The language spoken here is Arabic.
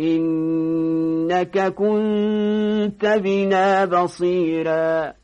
إنك كنت بنا بصيراً